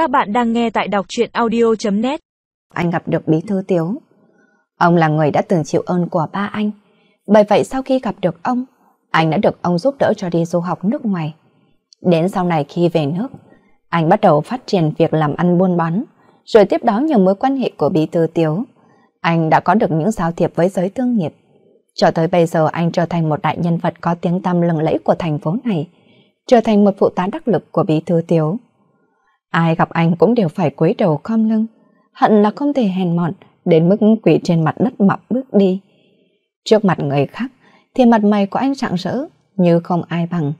Các bạn đang nghe tại đọc truyện audio.net Anh gặp được Bí Thư Tiếu. Ông là người đã từng chịu ơn của ba anh. Bởi vậy sau khi gặp được ông, anh đã được ông giúp đỡ cho đi du học nước ngoài. Đến sau này khi về nước, anh bắt đầu phát triển việc làm ăn buôn bán, rồi tiếp đó nhờ mối quan hệ của Bí Thư Tiếu. Anh đã có được những giao thiệp với giới thương nghiệp. Cho tới bây giờ anh trở thành một đại nhân vật có tiếng tăm lừng lẫy của thành phố này, trở thành một phụ tá đắc lực của Bí Thư Tiếu. Ai gặp anh cũng đều phải cúi đầu khom lưng, hận là không thể hèn mọn đến mức quỷ trên mặt đất mập bước đi. Trước mặt người khác thì mặt mày của anh rạng rỡ như không ai bằng.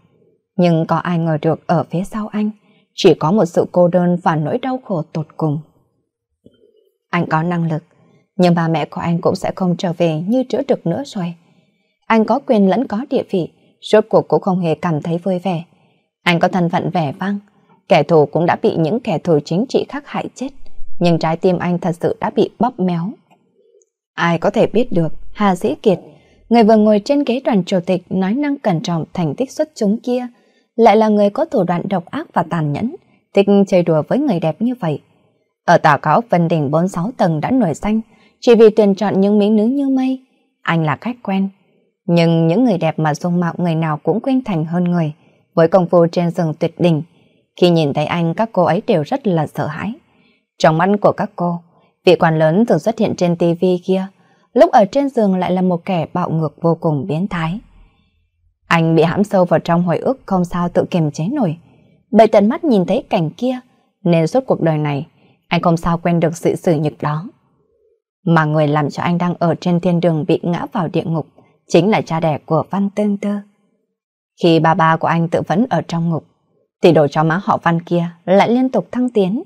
Nhưng có ai ngờ được ở phía sau anh chỉ có một sự cô đơn và nỗi đau khổ tột cùng. Anh có năng lực, nhưng bà mẹ của anh cũng sẽ không trở về như trước được nữa rồi. Anh có quyền lẫn có địa vị, rốt cuộc cũng không hề cảm thấy vui vẻ. Anh có thân phận vẻ vang, kẻ thù cũng đã bị những kẻ thù chính trị khác hại chết, nhưng trái tim anh thật sự đã bị bóp méo. Ai có thể biết được Hà Dĩ Kiệt, người vừa ngồi trên ghế đoàn chủ tịch nói năng cẩn trọng thành tích xuất chúng kia, lại là người có thủ đoạn độc ác và tàn nhẫn, thích chơi đùa với người đẹp như vậy. Ở tòa cáo ốc Vân Đình 46 tầng đã nổi danh, chỉ vì tuyển chọn những mỹ nữ như mây. Anh là khách quen. Nhưng những người đẹp mà dung mạo người nào cũng quen thành hơn người, với công phu trên rừng tuyệt đỉnh. Khi nhìn thấy anh, các cô ấy đều rất là sợ hãi. Trong mắt của các cô, vị quan lớn thường xuất hiện trên tivi kia, lúc ở trên giường lại là một kẻ bạo ngược vô cùng biến thái. Anh bị hãm sâu vào trong hồi ức không sao tự kiềm chế nổi. Bởi tận mắt nhìn thấy cảnh kia, nên suốt cuộc đời này, anh không sao quên được sự xử nhục đó. Mà người làm cho anh đang ở trên thiên đường bị ngã vào địa ngục chính là cha đẻ của Văn Tương Tơ. Khi bà ba của anh tự vẫn ở trong ngục, thì đồ chó má họ Văn kia lại liên tục thăng tiến.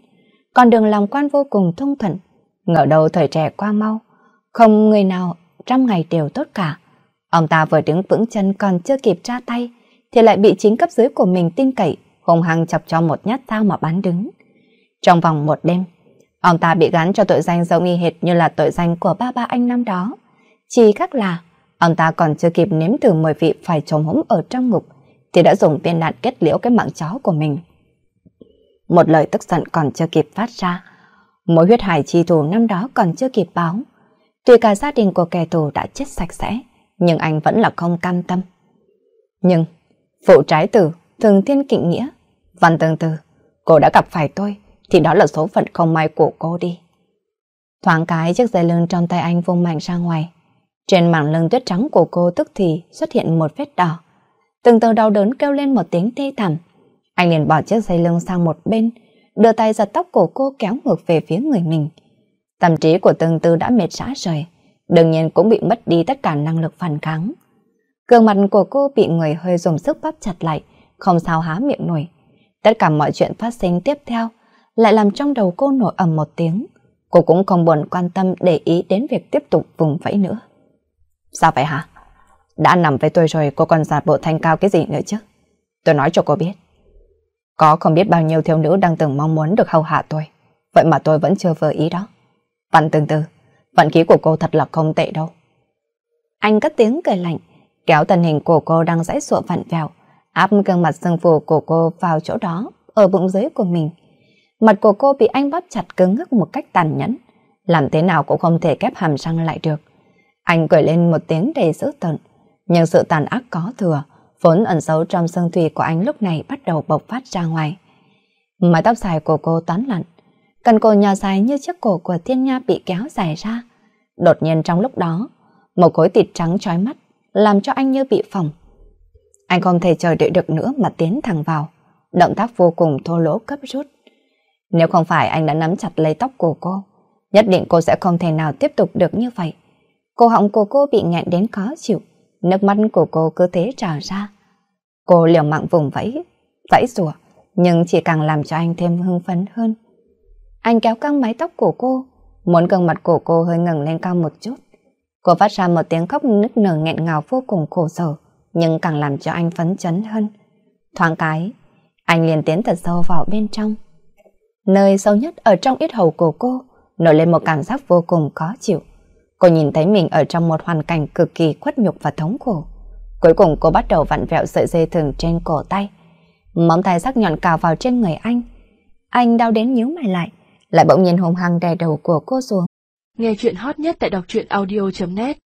Còn đường làm quan vô cùng thông thuận, ngỡ đầu thời trẻ qua mau, không người nào trăm ngày đều tốt cả. Ông ta vừa đứng vững chân còn chưa kịp tra tay, thì lại bị chính cấp dưới của mình tin cậy, hùng hăng chọc cho một nhát dao mà bán đứng. Trong vòng một đêm, ông ta bị gắn cho tội danh giống y hệt như là tội danh của ba ba anh năm đó. Chỉ khác là, ông ta còn chưa kịp nếm thử mùi vị phải trồng húng ở trong ngục, thì đã dùng viên đạn kết liễu cái mạng chó của mình. Một lời tức giận còn chưa kịp phát ra, mối huyết hải chi thù năm đó còn chưa kịp báo. Tuy cả gia đình của kẻ thù đã chết sạch sẽ, nhưng anh vẫn là không cam tâm. Nhưng, phụ trái tử, thường thiên kịnh nghĩa, văn tương tư, cô đã gặp phải tôi, thì đó là số phận không may của cô đi. Thoáng cái chiếc dây lưng trong tay anh vung mạnh ra ngoài. Trên mảng lưng tuyết trắng của cô tức thì xuất hiện một vết đỏ. Từng từ đau đớn kêu lên một tiếng thê thảm. Anh liền bỏ chiếc dây lưng sang một bên, đưa tay giật tóc của cô kéo ngược về phía người mình. Tâm trí của từng tư đã mệt rã rời, đương nhiên cũng bị mất đi tất cả năng lực phản kháng. Cường mặt của cô bị người hơi dùng sức bắp chặt lại, không sao há miệng nổi. Tất cả mọi chuyện phát sinh tiếp theo lại làm trong đầu cô nổi ầm một tiếng. Cô cũng không buồn quan tâm để ý đến việc tiếp tục vùng vẫy nữa. Sao vậy hả? Đã nằm với tôi rồi cô còn giả bộ thanh cao cái gì nữa chứ? Tôi nói cho cô biết. Có không biết bao nhiêu thiếu nữ đang từng mong muốn được hầu hạ tôi. Vậy mà tôi vẫn chưa vừa ý đó. Văn tương tư, vận khí của cô thật là không tệ đâu. Anh cất tiếng cười lạnh, kéo thân hình của cô đang dãy sụa vặn vẹo, áp gương mặt sưng phù của cô vào chỗ đó, ở bụng dưới của mình. Mặt của cô bị anh bóp chặt cứng ngắc một cách tàn nhẫn, làm thế nào cũng không thể kép hàm răng lại được. Anh cười lên một tiếng đầy dữ tợn, nhưng sự tàn ác có thừa, vốn ẩn giấu trong xương thủy của anh lúc này bắt đầu bộc phát ra ngoài. Mái tóc dài của cô toán lặn, cần cổ nhỏ dài như chiếc cổ của thiên nha bị kéo dài ra. Đột nhiên trong lúc đó, một khối thịt trắng trói mắt, làm cho anh như bị phỏng. Anh không thể chờ đợi được nữa mà tiến thẳng vào, động tác vô cùng thô lỗ cấp rút. Nếu không phải anh đã nắm chặt lấy tóc của cô, nhất định cô sẽ không thể nào tiếp tục được như vậy. cô họng của cô bị nghẹn đến khó chịu, nước mắt của cô cứ thế trào ra. Cô liều mạng vùng vẫy, vẫy rùa, nhưng chỉ càng làm cho anh thêm hưng phấn hơn. Anh kéo căng mái tóc của cô, muốn gương mặt của cô hơi ngẩng lên cao một chút. Cô phát ra một tiếng khóc nức nở nghẹn ngào vô cùng khổ sở, nhưng càng làm cho anh phấn chấn hơn. Thoáng cái, anh liền tiến thật sâu vào bên trong. Nơi sâu nhất ở trong ít hầu của cô nổi lên một cảm giác vô cùng khó chịu. Cô nhìn thấy mình ở trong một hoàn cảnh cực kỳ khuất nhục và thống khổ. Cuối cùng cô bắt đầu vặn vẹo sợi dây thừng trên cổ tay. Móng tay sắc nhọn cào vào trên người anh. Anh đau đến nhíu mày lại, lại bỗng nhiên hùng hăng đè đầu của cô xuống. Nghe chuyện hot nhất tại đọc truyện audio.net